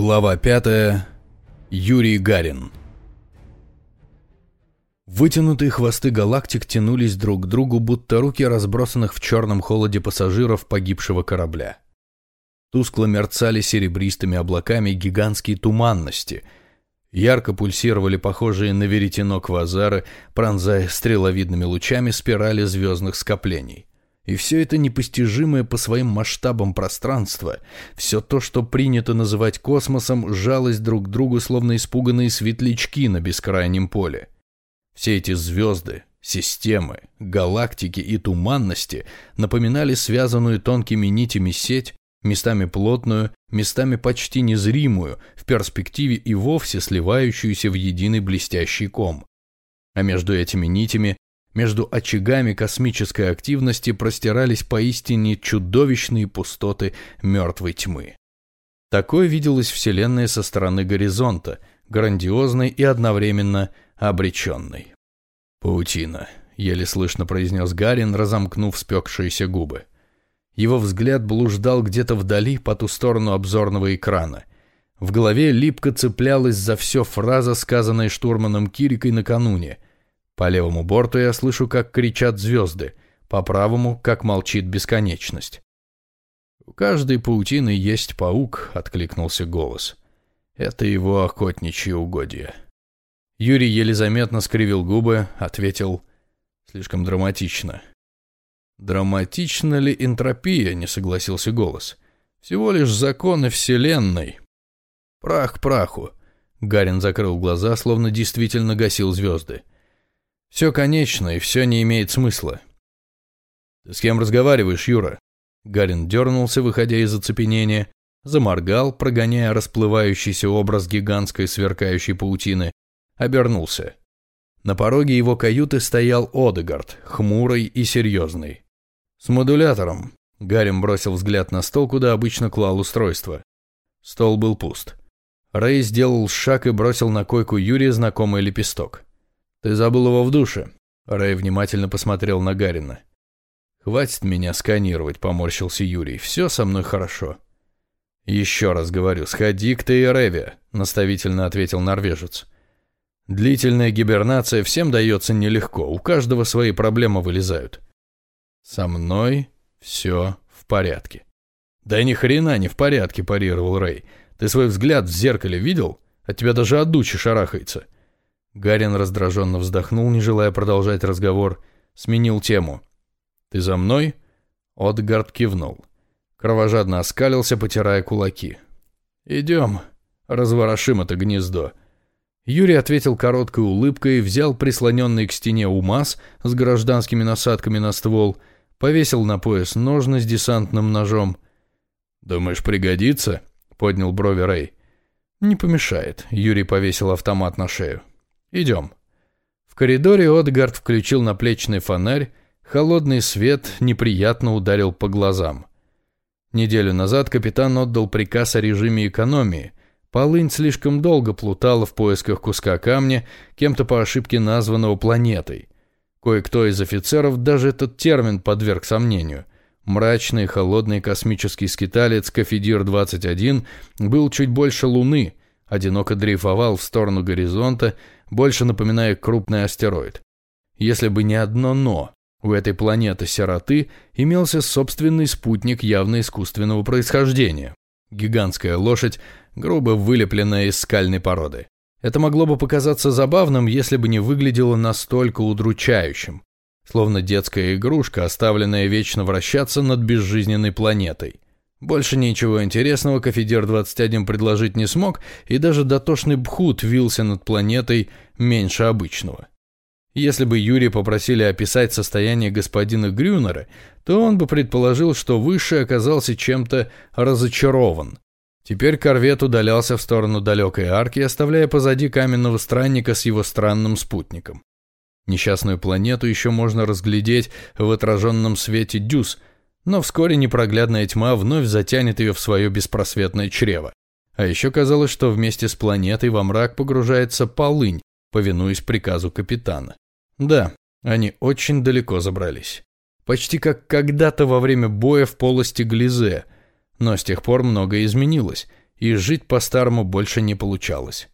Глава 5. Юрий Гарин. Вытянутые хвосты галактик тянулись друг к другу, будто руки разбросанных в черном холоде пассажиров погибшего корабля. Тускло мерцали серебристыми облаками гигантские туманности. Ярко пульсировали похожие на веретено квазары, пронзая стреловидными лучами спирали звездных скоплений. И все это непостижимое по своим масштабам пространство, все то, что принято называть космосом, жалось друг к другу, словно испуганные светлячки на бескрайнем поле. Все эти звезды, системы, галактики и туманности напоминали связанную тонкими нитями сеть, местами плотную, местами почти незримую, в перспективе и вовсе сливающуюся в единый блестящий ком. А между этими нитями между очагами космической активности простирались поистине чудовищные пустоты мертвой тьмы. Такое виделась Вселенная со стороны горизонта, грандиозной и одновременно обреченной. «Паутина», — еле слышно произнес Гарин, разомкнув спекшиеся губы. Его взгляд блуждал где-то вдали по ту сторону обзорного экрана. В голове липко цеплялась за все фраза, сказанная штурманом Кирикой накануне — по левому борту я слышу, как кричат звезды, по правому, как молчит бесконечность. «У каждой паутины есть паук», — откликнулся голос. «Это его охотничье угодье». Юрий еле заметно скривил губы, ответил «Слишком драматично». «Драматична ли энтропия?» — не согласился голос. «Всего лишь законы Вселенной». «Прах праху». Гарин закрыл глаза, словно действительно гасил звезды. Все конечно, и все не имеет смысла. «Ты с кем разговариваешь, Юра?» Гарин дернулся, выходя из оцепенения, заморгал, прогоняя расплывающийся образ гигантской сверкающей паутины, обернулся. На пороге его каюты стоял Одегард, хмурый и серьезный. «С модулятором», — Гарин бросил взгляд на стол, куда обычно клал устройство. Стол был пуст. Рэй сделал шаг и бросил на койку Юрия знакомый лепесток. «Ты забыл его в душе». Рэй внимательно посмотрел на Гарина. «Хватит меня сканировать», — поморщился Юрий. «Все со мной хорошо». «Еще раз говорю, сходи к Тейреве», — наставительно ответил норвежец. «Длительная гибернация всем дается нелегко, у каждого свои проблемы вылезают». «Со мной все в порядке». «Да ни хрена не в порядке», — парировал Рэй. «Ты свой взгляд в зеркале видел? От тебя даже от дучи шарахается». Гарин раздраженно вздохнул, не желая продолжать разговор, сменил тему. «Ты за мной?» Отгард кивнул. Кровожадно оскалился, потирая кулаки. «Идем, разворошим это гнездо». Юрий ответил короткой улыбкой, взял прислоненный к стене УМАЗ с гражданскими насадками на ствол, повесил на пояс ножны с десантным ножом. «Думаешь, пригодится?» — поднял брови Рэй. «Не помешает», — Юрий повесил автомат на шею. «Идем». В коридоре Отгард включил наплечный фонарь, холодный свет неприятно ударил по глазам. Неделю назад капитан отдал приказ о режиме экономии. Полынь слишком долго плутала в поисках куска камня, кем-то по ошибке названного планетой. Кое-кто из офицеров даже этот термин подверг сомнению. Мрачный холодный космический скиталец Кафедир-21 был чуть больше Луны, одиноко дрейфовал в сторону горизонта, больше напоминая крупный астероид. Если бы не одно «но», у этой планеты сироты имелся собственный спутник явно искусственного происхождения. Гигантская лошадь, грубо вылепленная из скальной породы. Это могло бы показаться забавным, если бы не выглядело настолько удручающим. Словно детская игрушка, оставленная вечно вращаться над безжизненной планетой. Больше ничего интересного Кафедер-21 предложить не смог, и даже дотошный Бхут вился над планетой меньше обычного. Если бы Юрия попросили описать состояние господина Грюнера, то он бы предположил, что Высший оказался чем-то разочарован. Теперь корвет удалялся в сторону далекой арки, оставляя позади каменного странника с его странным спутником. Несчастную планету еще можно разглядеть в отраженном свете дюз – но вскоре непроглядная тьма вновь затянет ее в свое беспросветное чрево. А еще казалось, что вместе с планетой во мрак погружается полынь, повинуясь приказу капитана. Да, они очень далеко забрались. Почти как когда-то во время боя в полости Глизе. Но с тех пор многое изменилось, и жить по-старому больше не получалось.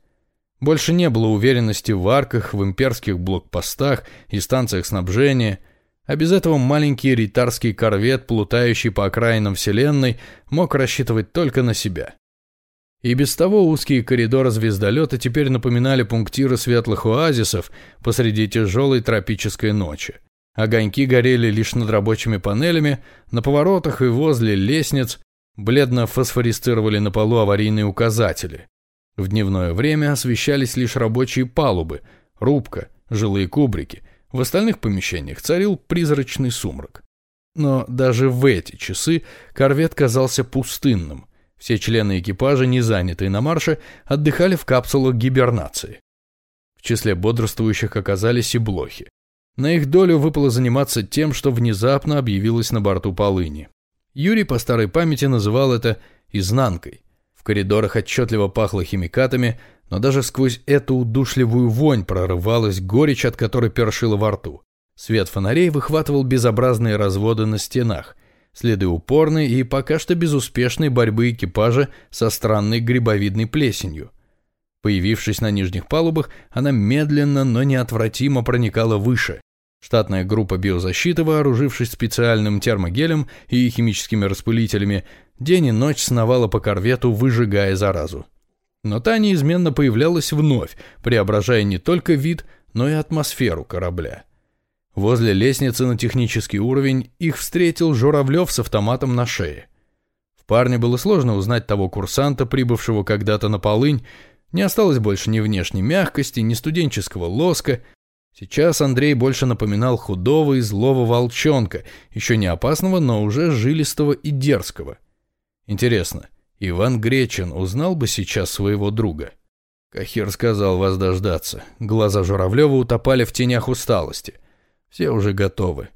Больше не было уверенности в арках, в имперских блокпостах и станциях снабжения, а без этого маленький ритарский корвет, плутающий по окраинам Вселенной, мог рассчитывать только на себя. И без того узкие коридоры звездолета теперь напоминали пунктиры светлых оазисов посреди тяжелой тропической ночи. Огоньки горели лишь над рабочими панелями, на поворотах и возле лестниц бледно фосфорисцировали на полу аварийные указатели. В дневное время освещались лишь рабочие палубы, рубка, жилые кубрики. В остальных помещениях царил призрачный сумрак. Но даже в эти часы корвет казался пустынным. Все члены экипажа, не занятые на марше, отдыхали в капсулах гибернации. В числе бодрствующих оказались и блохи. На их долю выпало заниматься тем, что внезапно объявилось на борту полыни. Юрий по старой памяти называл это «изнанкой». В коридорах отчетливо пахло химикатами, но даже сквозь эту удушливую вонь прорывалась горечь, от которой першило во рту. Свет фонарей выхватывал безобразные разводы на стенах, следы упорной и пока что безуспешной борьбы экипажа со странной грибовидной плесенью. Появившись на нижних палубах, она медленно, но неотвратимо проникала выше. Штатная группа биозащиты, вооружившись специальным термогелем и химическими распылителями, день и ночь сновала по корвету, выжигая заразу. Но та неизменно появлялась вновь, преображая не только вид, но и атмосферу корабля. Возле лестницы на технический уровень их встретил Журавлев с автоматом на шее. В парне было сложно узнать того курсанта, прибывшего когда-то на полынь, не осталось больше ни внешней мягкости, ни студенческого лоска. Сейчас Андрей больше напоминал худого и злого волчонка, еще не опасного, но уже жилистого и дерзкого. Интересно, Иван Гречин узнал бы сейчас своего друга? Кахир сказал вас дождаться. Глаза Журавлева утопали в тенях усталости. Все уже готовы.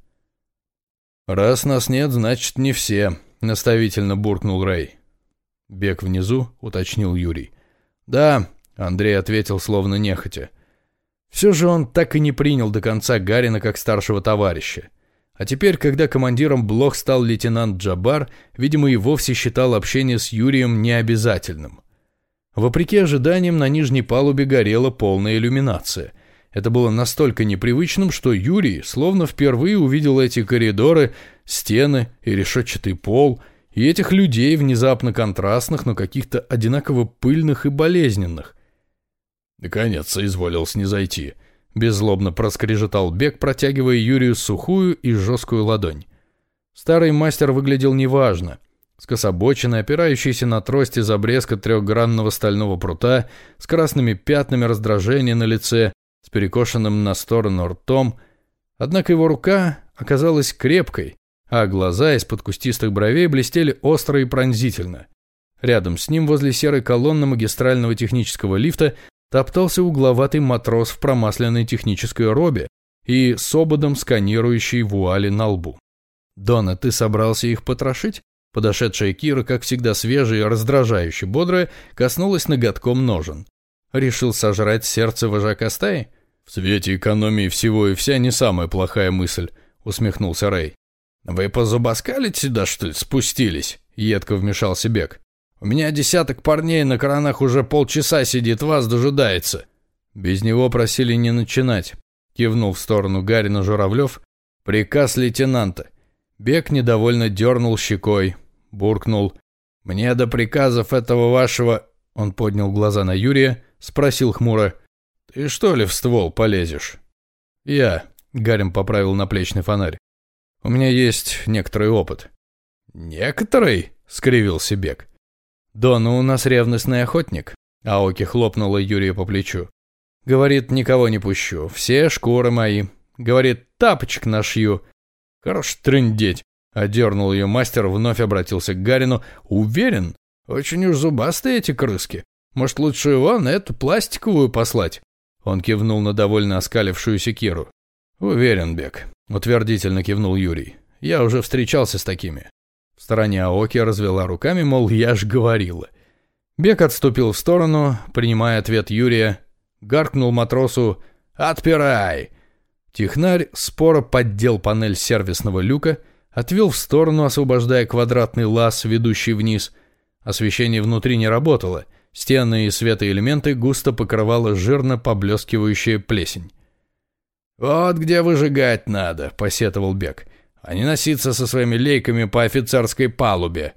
«Раз нас нет, значит, не все», — наставительно буркнул Рэй. «Бег внизу», — уточнил Юрий. «Да», — Андрей ответил словно нехотя. Все же он так и не принял до конца Гарина как старшего товарища. А теперь, когда командиром Блох стал лейтенант Джабар, видимо, и вовсе считал общение с Юрием необязательным. Вопреки ожиданиям, на нижней палубе горела полная иллюминация. Это было настолько непривычным, что Юрий словно впервые увидел эти коридоры, стены и решетчатый пол, и этих людей, внезапно контрастных, но каких-то одинаково пыльных и болезненных. Наконец соизволил снизойти — Беззлобно проскрежетал Бек, протягивая Юрию сухую и жесткую ладонь. Старый мастер выглядел неважно. Скособоченный, опирающийся на трость из обрезка трехгранного стального прута, с красными пятнами раздражения на лице, с перекошенным на сторону ртом. Однако его рука оказалась крепкой, а глаза из-под кустистых бровей блестели остро и пронзительно. Рядом с ним, возле серой колонны магистрального технического лифта, топтался угловатый матрос в промасленной технической робе и с ободом сканирующей вуали на лбу. «Дона, ты собрался их потрошить?» Подошедшая Кира, как всегда свежая и раздражающе бодрая, коснулась ноготком ножен. «Решил сожрать сердце вожака стаи?» «В свете экономии всего и вся не самая плохая мысль», — усмехнулся Рэй. «Вы позубоскалить сюда, что ли, спустились?» — едко вмешался Бек. У меня десяток парней на коронах уже полчаса сидит, вас дожидается». Без него просили не начинать. Кивнул в сторону Гарина Журавлев. Приказ лейтенанта. Бег недовольно дернул щекой. Буркнул. «Мне до приказов этого вашего...» Он поднял глаза на Юрия, спросил хмуро. «Ты что ли в ствол полезешь?» «Я», — Гарин поправил наплечный фонарь. «У меня есть некоторый опыт». «Некоторый?» — скривился Бег. «Дона у нас ревностный охотник», — Аоки хлопнула Юрия по плечу. «Говорит, никого не пущу, все шкуры мои. Говорит, тапочек нашью». «Хорош трындеть», — одернул ее мастер, вновь обратился к Гарину. «Уверен? Очень уж зубастые эти крыски. Может, лучше на эту пластиковую послать?» Он кивнул на довольно оскалившуюся Киру. «Уверен, Бек», — утвердительно кивнул Юрий. «Я уже встречался с такими. Стороне Аоки развела руками, мол, я ж говорила. Бек отступил в сторону, принимая ответ Юрия. Гаркнул матросу «Отпирай!». Технарь споро поддел панель сервисного люка, отвел в сторону, освобождая квадратный лаз, ведущий вниз. Освещение внутри не работало, стены и светоэлементы густо покрывала жирно поблескивающая плесень. «Вот где выжигать надо», — посетовал Бек, — «а не носиться со своими лейками по офицерской палубе».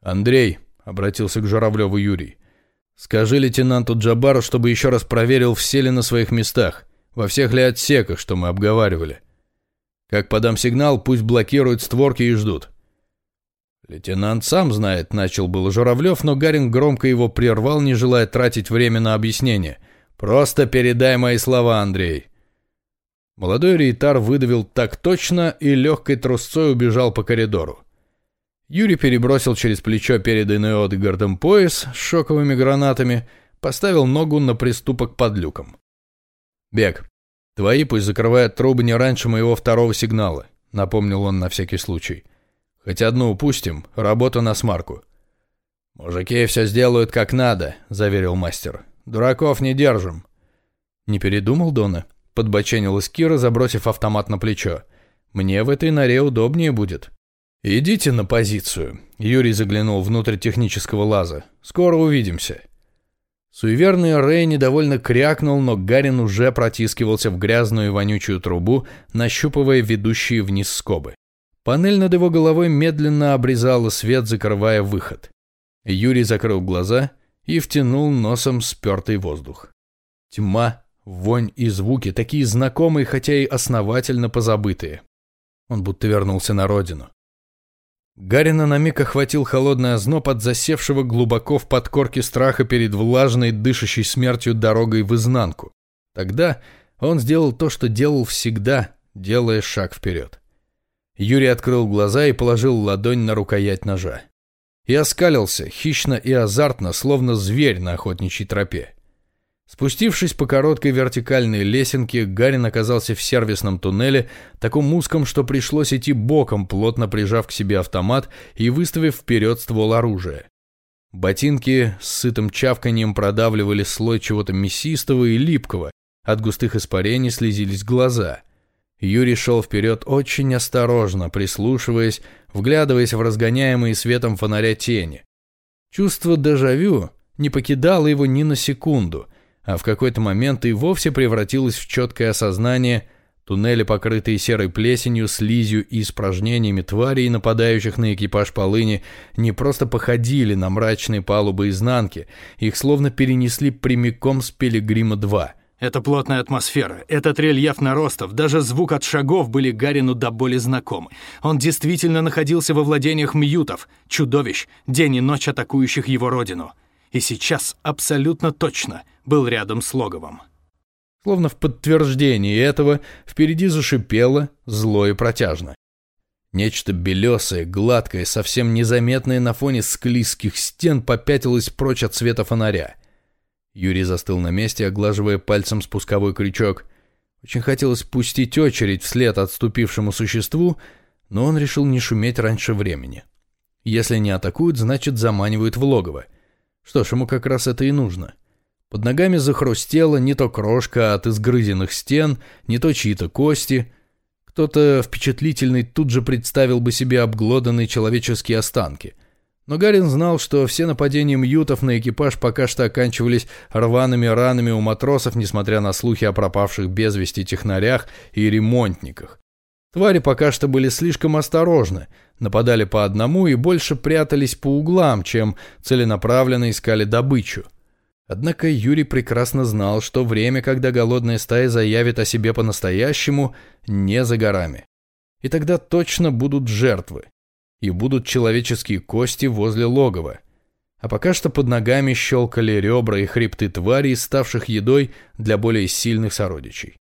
«Андрей», — обратился к Журавлеву Юрий, — «скажи лейтенанту Джабару, чтобы еще раз проверил, все ли на своих местах, во всех ли отсеках, что мы обговаривали. Как подам сигнал, пусть блокируют створки и ждут». «Лейтенант сам знает», — начал был Журавлев, но Гарин громко его прервал, не желая тратить время на объяснение. «Просто передай мои слова, Андрей». Молодой рейтар выдавил так точно и легкой трусцой убежал по коридору. Юрий перебросил через плечо переданный Одегардом пояс с шоковыми гранатами, поставил ногу на приступок под люком. «Бег, твои пусть закрывают трубы не раньше моего второго сигнала», — напомнил он на всякий случай. Хоть одну упустим, работа на смарку». «Мужики все сделают как надо», — заверил мастер. «Дураков не держим». «Не передумал, Дона?» — подбоченилась Кира, забросив автомат на плечо. «Мне в этой норе удобнее будет». «Идите на позицию», — Юрий заглянул внутрь технического лаза. «Скоро увидимся». Суеверный Рэй недовольно крякнул, но Гарин уже протискивался в грязную и вонючую трубу, нащупывая ведущие вниз скобы. Панель над его головой медленно обрезала свет, закрывая выход. Юрий закрыл глаза и втянул носом спертый воздух. Тьма, вонь и звуки, такие знакомые, хотя и основательно позабытые. Он будто вернулся на родину. Гарина на миг охватил холодный озноб от засевшего глубоко в подкорке страха перед влажной, дышащей смертью дорогой в изнанку. Тогда он сделал то, что делал всегда, делая шаг вперед. Юрий открыл глаза и положил ладонь на рукоять ножа. И оскалился, хищно и азартно, словно зверь на охотничьей тропе. Спустившись по короткой вертикальной лесенке, Гарин оказался в сервисном туннеле, таком узком, что пришлось идти боком, плотно прижав к себе автомат и выставив вперед ствол оружия. Ботинки с сытым чавканием продавливали слой чего-то мясистого и липкого, от густых испарений слезились глаза. Юрий шел вперед очень осторожно, прислушиваясь, вглядываясь в разгоняемые светом фонаря тени. Чувство дежавю не покидало его ни на секунду, а в какой-то момент и вовсе превратилось в четкое осознание туннели, покрытые серой плесенью, слизью и испражнениями тварей, нападающих на экипаж полыни, не просто походили на мрачные палубы изнанки, их словно перенесли прямиком с Пилигрима-2. Это плотная атмосфера, этот рельеф наростов, даже звук от шагов были Гарину до боли знакомы. Он действительно находился во владениях мьютов, чудовищ, день и ночь атакующих его родину. И сейчас абсолютно точно был рядом с логовом. Словно в подтверждении этого впереди зашипело зло и протяжно. Нечто белесое, гладкое, совсем незаметное на фоне склизких стен попятилось прочь от света фонаря. Юрий застыл на месте, оглаживая пальцем спусковой крючок. Очень хотелось пустить очередь вслед отступившему существу, но он решил не шуметь раньше времени. Если не атакуют, значит заманивают в логово. Что ж, ему как раз это и нужно. Под ногами захрустело не то крошка от изгрызенных стен, не то чьи-то кости. Кто-то впечатлительный тут же представил бы себе обглоданные человеческие останки — но Гарин знал, что все нападения мьютов на экипаж пока что оканчивались рваными ранами у матросов, несмотря на слухи о пропавших без вести технарях и ремонтниках. Твари пока что были слишком осторожны, нападали по одному и больше прятались по углам, чем целенаправленно искали добычу. Однако Юрий прекрасно знал, что время, когда голодная стая заявит о себе по-настоящему, не за горами. И тогда точно будут жертвы и будут человеческие кости возле логова. А пока что под ногами щелкали ребра и хребты тварей, ставших едой для более сильных сородичей.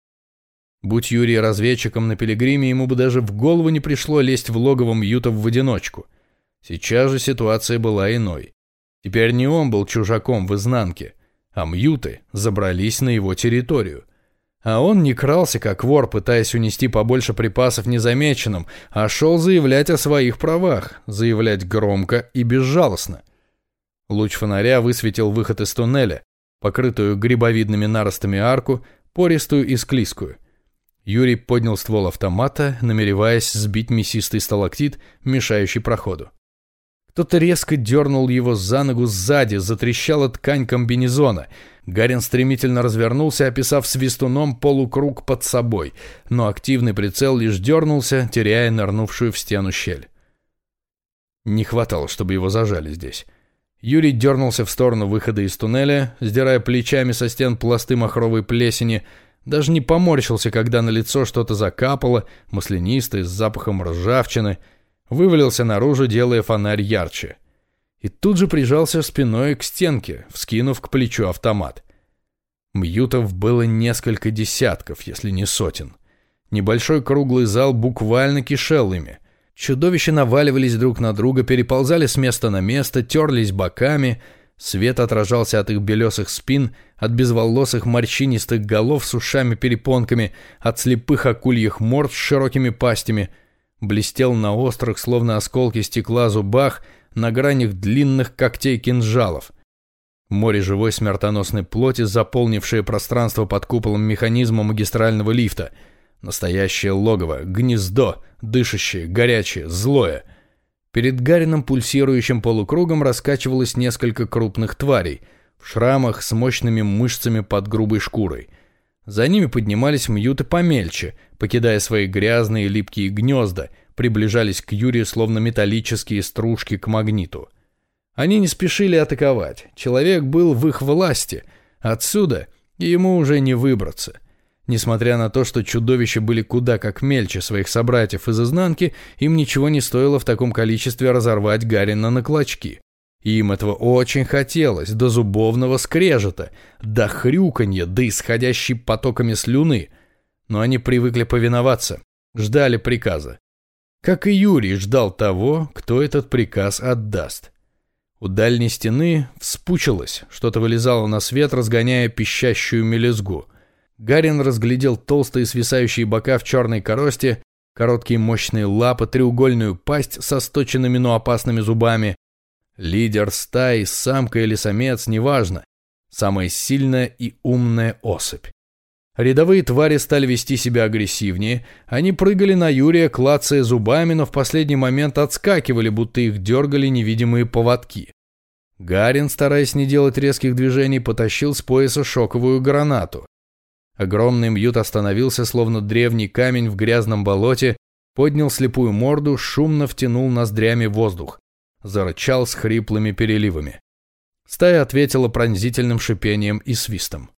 Будь Юрий разведчиком на пилигриме, ему бы даже в голову не пришло лезть в логово мьютов в одиночку. Сейчас же ситуация была иной. Теперь не он был чужаком в изнанке, а мьюты забрались на его территорию – а он не крался, как вор, пытаясь унести побольше припасов незамеченным, а шел заявлять о своих правах, заявлять громко и безжалостно. Луч фонаря высветил выход из туннеля, покрытую грибовидными наростами арку, пористую и склизкую. Юрий поднял ствол автомата, намереваясь сбить мясистый сталактит, мешающий проходу. Кто-то резко дернул его за ногу сзади, затрещала ткань комбинезона. Гарин стремительно развернулся, описав свистуном полукруг под собой, но активный прицел лишь дернулся, теряя нырнувшую в стену щель. Не хватало, чтобы его зажали здесь. Юрий дернулся в сторону выхода из туннеля, сдирая плечами со стен пласты махровой плесени, даже не поморщился, когда на лицо что-то закапало, маслянистое, с запахом ржавчины — вывалился наружу, делая фонарь ярче. И тут же прижался спиной к стенке, вскинув к плечу автомат. Мьютов было несколько десятков, если не сотен. Небольшой круглый зал буквально кишел ими. Чудовища наваливались друг на друга, переползали с места на место, терлись боками. Свет отражался от их белесых спин, от безволосых морщинистых голов с ушами-перепонками, от слепых акульих морд с широкими пастями — блестел на острых, словно осколки стекла зубах, на гранях длинных когтей кинжалов. Море живой смертоносной плоти, заполнившее пространство под куполом механизма магистрального лифта. Настоящее логово, гнездо, дышащее, горячее, злое. Перед Гарином пульсирующим полукругом раскачивалось несколько крупных тварей, в шрамах с мощными мышцами под грубой шкурой. За ними поднимались мьюты помельче, покидая свои грязные липкие гнезда, приближались к Юрию словно металлические стружки к магниту. Они не спешили атаковать. Человек был в их власти. Отсюда ему уже не выбраться. Несмотря на то, что чудовища были куда как мельче своих собратьев из изнанки, им ничего не стоило в таком количестве разорвать Гарина на клочки. Им этого очень хотелось, до зубовного скрежета, до хрюканья, до исходящей потоками слюны. Но они привыкли повиноваться, ждали приказа. Как и Юрий ждал того, кто этот приказ отдаст. У дальней стены вспучилось, что-то вылезало на свет, разгоняя пищащую мелезгу. Гарин разглядел толстые свисающие бока в черной коросте, короткие мощные лапы, треугольную пасть со сточенными, но опасными зубами, Лидер стаи, самка или самец, неважно. Самая сильная и умная особь. Рядовые твари стали вести себя агрессивнее. Они прыгали на Юрия, клацая зубами, но в последний момент отскакивали, будто их дергали невидимые поводки. Гарин, стараясь не делать резких движений, потащил с пояса шоковую гранату. Огромный мьют остановился, словно древний камень в грязном болоте, поднял слепую морду, шумно втянул ноздрями воздух зарычал с хриплыми переливами. Стая ответила пронзительным шипением и свистом.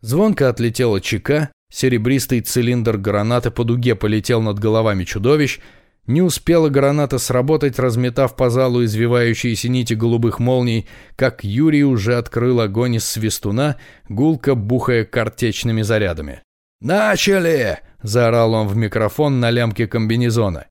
Звонко отлетела чека, серебристый цилиндр гранаты по дуге полетел над головами чудовищ, не успела граната сработать, разметав по залу извивающиеся нити голубых молний, как Юрий уже открыл огонь из свистуна, гулко бухая картечными зарядами. «Начали!» – заорал он в микрофон на лямке комбинезона.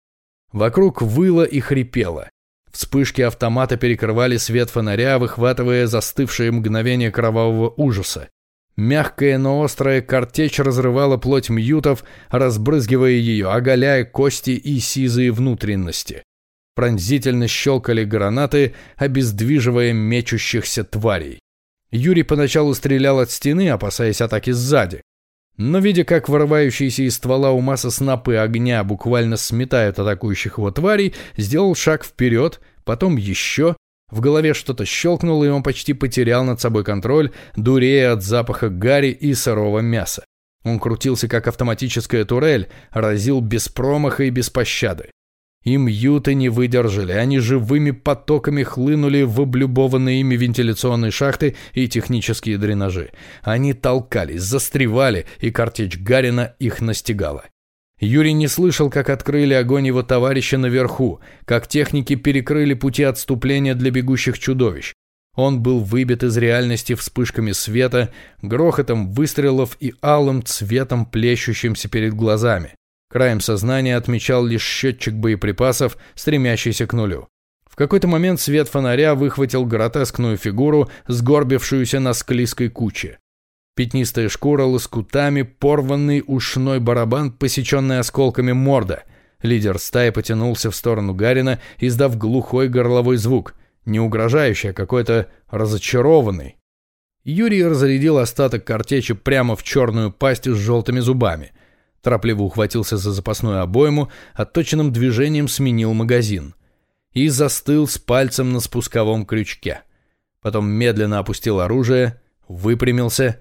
Вокруг выло и хрипело. Вспышки автомата перекрывали свет фонаря, выхватывая застывшее мгновение кровавого ужаса. Мягкая, но острая картечь разрывала плоть мьютов, разбрызгивая ее, оголяя кости и сизые внутренности. Пронзительно щелкали гранаты, обездвиживая мечущихся тварей. Юрий поначалу стрелял от стены, опасаясь атаки сзади. Но видя, как вырывающиеся из ствола у масса снопы огня буквально сметают атакующих его тварей, сделал шаг вперед, потом еще. В голове что-то щелкнуло, и он почти потерял над собой контроль, дурея от запаха гари и сырого мяса. Он крутился, как автоматическая турель, разил без промаха и без пощады. Им юты не выдержали, они живыми потоками хлынули в облюбованные ими вентиляционные шахты и технические дренажи. Они толкались, застревали, и картечь Гарина их настигала. Юрий не слышал, как открыли огонь его товарища наверху, как техники перекрыли пути отступления для бегущих чудовищ. Он был выбит из реальности вспышками света, грохотом выстрелов и алым цветом, плещущимся перед глазами. Краем сознания отмечал лишь счетчик боеприпасов, стремящийся к нулю. В какой-то момент свет фонаря выхватил гротескную фигуру, сгорбившуюся на склизкой куче. Пятнистая шкура лоскутами, порванный ушной барабан, посеченный осколками морда. Лидер стаи потянулся в сторону Гарина, издав глухой горловой звук, не угрожающий, а какой-то разочарованный. Юрий разрядил остаток картечи прямо в черную пасть с желтыми зубами. Торопливо ухватился за запасную обойму, отточенным движением сменил магазин. и застыл с пальцем на спусковом крючке. Потом медленно опустил оружие, выпрямился.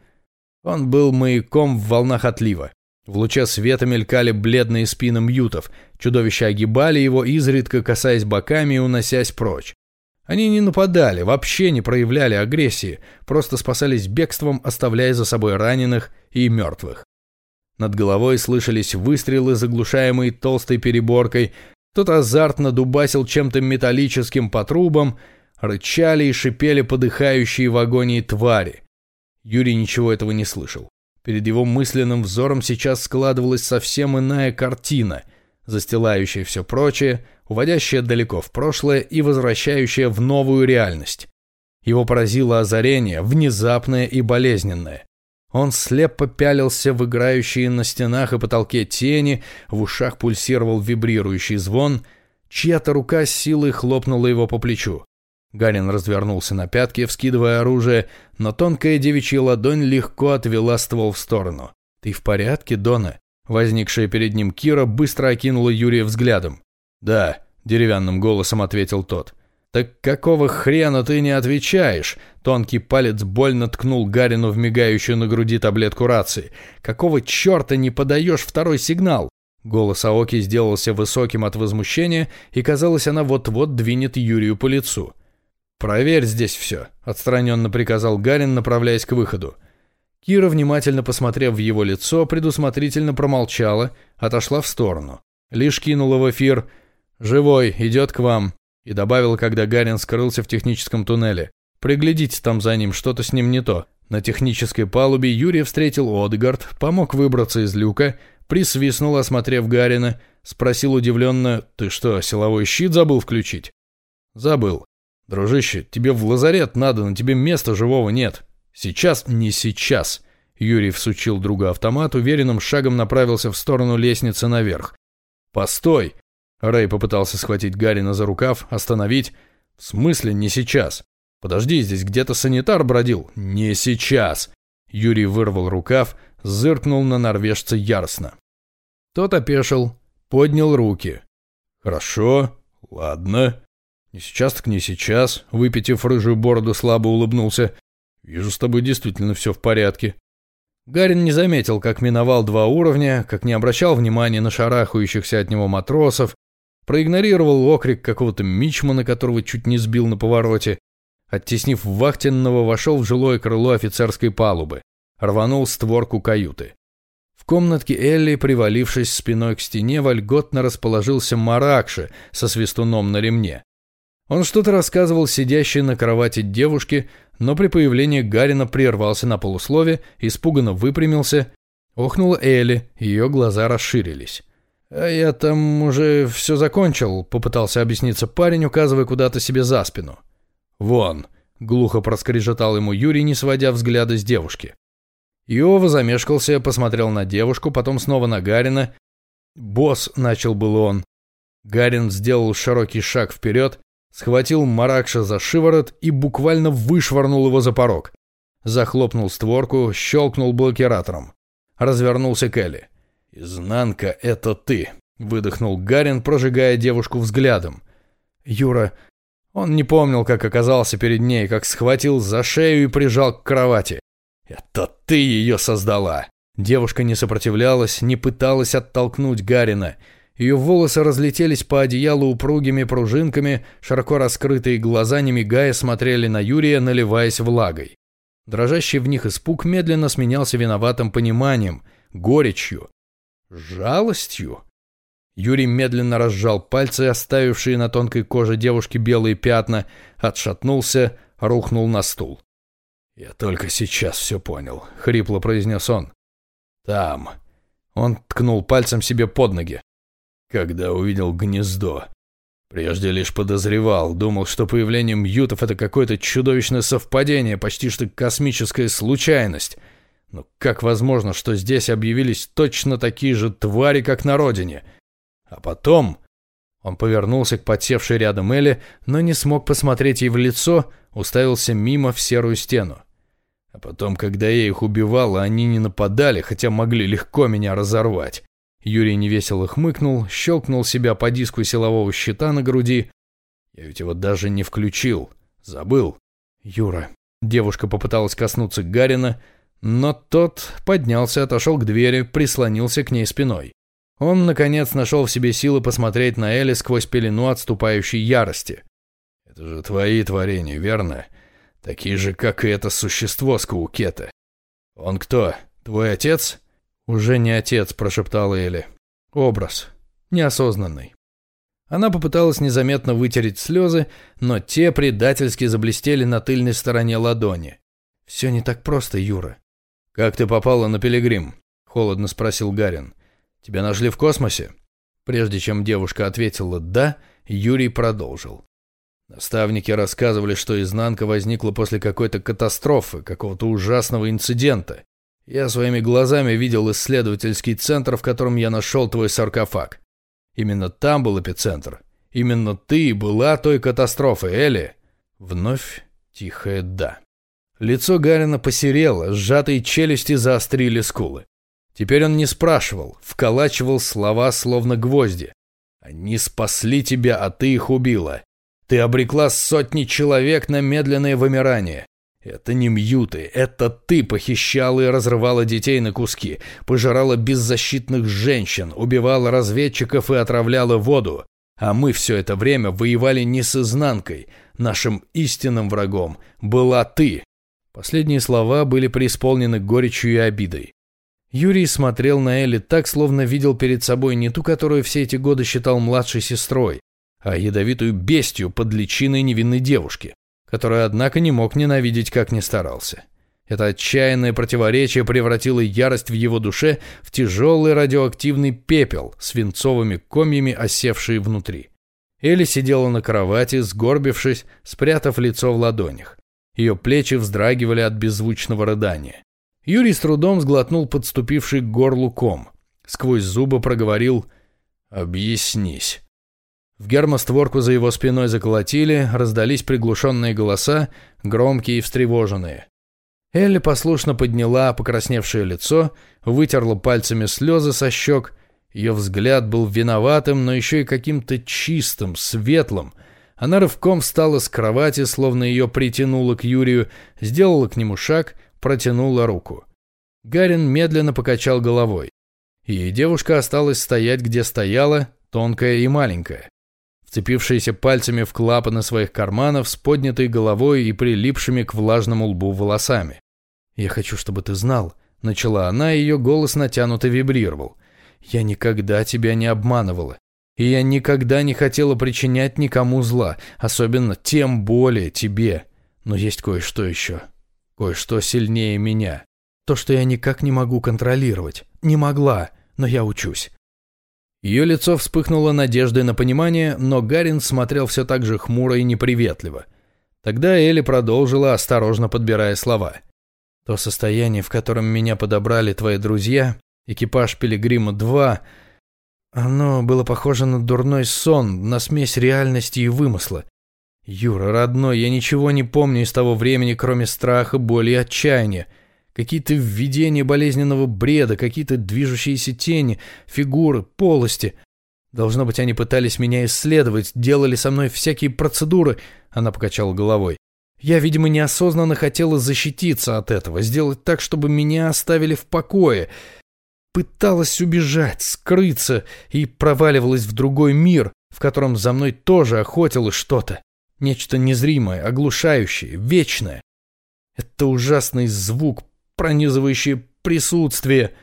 Он был маяком в волнах отлива. В луче света мелькали бледные спины мьютов. Чудовища огибали его, изредка касаясь боками и уносясь прочь. Они не нападали, вообще не проявляли агрессии, просто спасались бегством, оставляя за собой раненых и мертвых. Над головой слышались выстрелы, заглушаемые толстой переборкой, кто-то азартно дубасил чем-то металлическим по трубам, рычали и шипели подыхающие в агонии твари. Юрий ничего этого не слышал. Перед его мысленным взором сейчас складывалась совсем иная картина, застилающая все прочее, уводящая далеко в прошлое и возвращающая в новую реальность. Его поразило озарение, внезапное и болезненное. Он слепо пялился в играющие на стенах и потолке тени, в ушах пульсировал вибрирующий звон, чья-то рука с силой хлопнула его по плечу. Гарин развернулся на пятки, вскидывая оружие, но тонкая девичья ладонь легко отвела ствол в сторону. «Ты в порядке, Дона?» Возникшая перед ним Кира быстро окинула Юрия взглядом. «Да», — деревянным голосом ответил тот. «Так какого хрена ты не отвечаешь?» Тонкий палец больно ткнул Гарину в мигающую на груди таблетку рации. «Какого черта не подаешь второй сигнал?» Голос Аоки сделался высоким от возмущения, и казалось, она вот-вот двинет Юрию по лицу. «Проверь здесь все», — отстраненно приказал Гарин, направляясь к выходу. Кира, внимательно посмотрев в его лицо, предусмотрительно промолчала, отошла в сторону. Лишь кинула в эфир «Живой, идет к вам», и добавила, когда Гарин скрылся в техническом туннеле. «Приглядите там за ним, что-то с ним не то». На технической палубе Юрий встретил Одгард, помог выбраться из люка, присвистнул, осмотрев Гарина, спросил удивленно «Ты что, силовой щит забыл включить?» «Забыл. «Дружище, тебе в лазарет надо, на тебе места живого нет. Сейчас не сейчас». Юрий всучил друга автомат, уверенным шагом направился в сторону лестницы наверх. «Постой!» Рэй попытался схватить Гарина за рукав, остановить. «В смысле не сейчас? Подожди, здесь где-то санитар бродил. Не сейчас!» Юрий вырвал рукав, зыркнул на норвежца яростно. Тот опешил, поднял руки. «Хорошо, ладно». «Не сейчас так не сейчас», — выпитив рыжую бороду, слабо улыбнулся. «Вижу, с тобой действительно все в порядке». Гарин не заметил, как миновал два уровня, как не обращал внимания на шарахающихся от него матросов, проигнорировал окрик какого-то мичмана, которого чуть не сбил на повороте, оттеснив вахтенного, вошел в жилое крыло офицерской палубы, рванул створку каюты. В комнатке Элли, привалившись спиной к стене, вольготно расположился Маракши со свистуном на ремне. Он что-то рассказывал сидящей на кровати девушке, но при появлении Гарина прервался на полуслове, испуганно выпрямился. Охнула Элли, ее глаза расширились. «А я там уже все закончил», — попытался объясниться парень, указывая куда-то себе за спину. «Вон», — глухо проскрежетал ему Юрий, не сводя взгляда с девушки. Иова замешкался, посмотрел на девушку, потом снова на Гарина. «Босс», — начал был он. Гарин сделал широкий шаг вперед, схватил Маракша за шиворот и буквально вышвырнул его за порог. Захлопнул створку, щелкнул блокиратором. Развернулся к. «Изнанка — это ты», — выдохнул Гарин, прожигая девушку взглядом. «Юра...» Он не помнил, как оказался перед ней, как схватил за шею и прижал к кровати. «Это ты ее создала!» Девушка не сопротивлялась, не пыталась оттолкнуть Гарина — ее волосы разлетелись по одеялу упругими пружинками, широко раскрытые глаза, не мигая, смотрели на Юрия, наливаясь влагой. Дрожащий в них испуг медленно сменялся виноватым пониманием, горечью, жалостью. Юрий медленно разжал пальцы, оставившие на тонкой коже девушки белые пятна, отшатнулся, рухнул на стул. «Я только сейчас все понял», — хрипло произнес он. «Там». Он ткнул пальцем себе под ноги когда увидел гнездо. Прежде лишь подозревал, думал, что появление мьютов — это какое-то чудовищное совпадение, почти что космическая случайность. Но как возможно, что здесь объявились точно такие же твари, как на родине? А потом... Он повернулся к подсевшей рядом Элли, но не смог посмотреть ей в лицо, уставился мимо в серую стену. А потом, когда я их убивал, они не нападали, хотя могли легко меня разорвать. Юрий невесело хмыкнул, щелкнул себя по диску силового щита на груди. Я ведь его даже не включил. Забыл. Юра. Девушка попыталась коснуться Гарина, но тот поднялся, отошел к двери, прислонился к ней спиной. Он, наконец, нашел в себе силы посмотреть на Элли сквозь пелену отступающей ярости. «Это же твои творения, верно? Такие же, как и это существо с Каукета. Он кто? Твой отец?» «Уже не отец», – прошептала Элли. «Образ. Неосознанный». Она попыталась незаметно вытереть слезы, но те предательски заблестели на тыльной стороне ладони. «Все не так просто, Юра». «Как ты попала на Пилигрим?» – холодно спросил Гарин. «Тебя нашли в космосе?» Прежде чем девушка ответила «да», Юрий продолжил. Наставники рассказывали, что изнанка возникла после какой-то катастрофы, какого-то ужасного инцидента. Я своими глазами видел исследовательский центр, в котором я нашел твой саркофаг. Именно там был эпицентр. Именно ты была той катастрофой, Элли. Вновь тихое «да». Лицо Гарина посерело, сжатые челюсти заострили скулы. Теперь он не спрашивал, вколачивал слова словно гвозди. «Они спасли тебя, а ты их убила. Ты обрекла сотни человек на медленное вымирание. Это не мьюты, это ты похищала и разрывала детей на куски, пожирала беззащитных женщин, убивала разведчиков и отравляла воду. А мы все это время воевали не с изнанкой. Нашим истинным врагом была ты. Последние слова были преисполнены горечью и обидой. Юрий смотрел на Элли так, словно видел перед собой не ту, которую все эти годы считал младшей сестрой, а ядовитую бестию под личиной невинной девушки которую, однако, не мог ненавидеть, как ни старался. Это отчаянное противоречие превратило ярость в его душе в тяжелый радиоактивный пепел, свинцовыми комьями осевшие внутри. Элли сидела на кровати, сгорбившись, спрятав лицо в ладонях. Ее плечи вздрагивали от беззвучного рыдания. Юрий с трудом сглотнул подступивший к горлу ком. Сквозь зубы проговорил «Объяснись». В гермостворку за его спиной заколотили, раздались приглушенные голоса, громкие и встревоженные. Элли послушно подняла покрасневшее лицо, вытерла пальцами слезы со щек. Ее взгляд был виноватым, но еще и каким-то чистым, светлым. Она рывком встала с кровати, словно ее притянуло к Юрию, сделала к нему шаг, протянула руку. Гарин медленно покачал головой. И девушка осталась стоять, где стояла, тонкая и маленькая вцепившаяся пальцами в клапаны своих карманов с поднятой головой и прилипшими к влажному лбу волосами. «Я хочу, чтобы ты знал», — начала она, и ее голос натянуто вибрировал. «Я никогда тебя не обманывала. И я никогда не хотела причинять никому зла, особенно тем более тебе. Но есть кое-что еще. Кое-что сильнее меня. То, что я никак не могу контролировать. Не могла, но я учусь. Ее лицо вспыхнуло надеждой на понимание, но Гарин смотрел все так же хмуро и неприветливо. Тогда Элли продолжила, осторожно подбирая слова. «То состояние, в котором меня подобрали твои друзья, экипаж Пилигрима-2, оно было похоже на дурной сон, на смесь реальности и вымысла. Юра, родной, я ничего не помню из того времени, кроме страха, боли и отчаяния. Какие-то введения болезненного бреда, какие-то движущиеся тени, фигуры, полости. Должно быть, они пытались меня исследовать, делали со мной всякие процедуры. Она покачала головой. Я, видимо, неосознанно хотела защититься от этого, сделать так, чтобы меня оставили в покое. Пыталась убежать, скрыться и проваливалась в другой мир, в котором за мной тоже охотилось что-то. Нечто незримое, оглушающее, вечное. Это ужасный звук пронизывающее присутствие.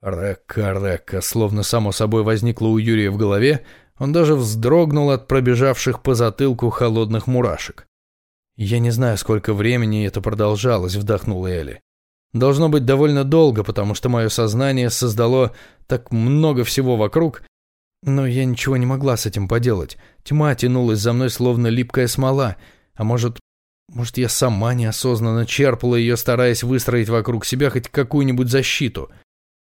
Река-река, словно само собой возникло у Юрия в голове, он даже вздрогнул от пробежавших по затылку холодных мурашек. «Я не знаю, сколько времени это продолжалось», — вдохнула Элли. «Должно быть довольно долго, потому что мое сознание создало так много всего вокруг, но я ничего не могла с этим поделать. Тьма тянулась за мной, словно липкая смола, а может, может, я сама неосознанно черпала ее, стараясь выстроить вокруг себя хоть какую-нибудь защиту.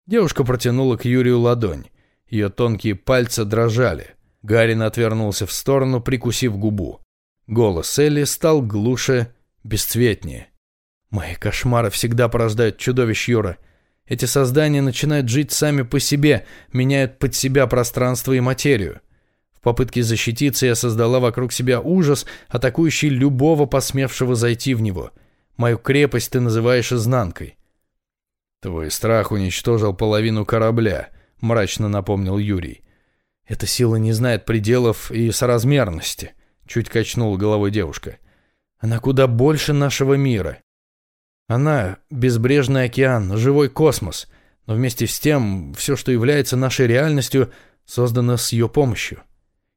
Девушка протянула к Юрию ладонь. Ее тонкие пальцы дрожали. Гарин отвернулся в сторону, прикусив губу. Голос Элли стал глуше, бесцветнее. «Мои кошмары всегда порождают чудовищ Юра. Эти создания начинают жить сами по себе, меняют под себя пространство и материю попытке защититься я создала вокруг себя ужас, атакующий любого посмевшего зайти в него. Мою крепость ты называешь изнанкой. Твой страх уничтожил половину корабля, мрачно напомнил Юрий. Эта сила не знает пределов и соразмерности, чуть качнула головой девушка. Она куда больше нашего мира. Она — безбрежный океан, живой космос, но вместе с тем все, что является нашей реальностью, создано с ее помощью